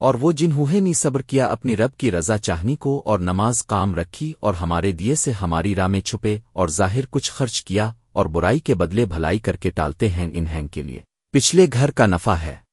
اور وہ جنہوں نے صبر کیا اپنی رب کی رضا چاہنی کو اور نماز کام رکھی اور ہمارے دیے سے ہماری راہ میں چھپے اور ظاہر کچھ خرچ کیا اور برائی کے بدلے بھلائی کر کے ٹالتے ہیں انہیں کے لیے۔ پچھلے گھر کا نفع ہے۔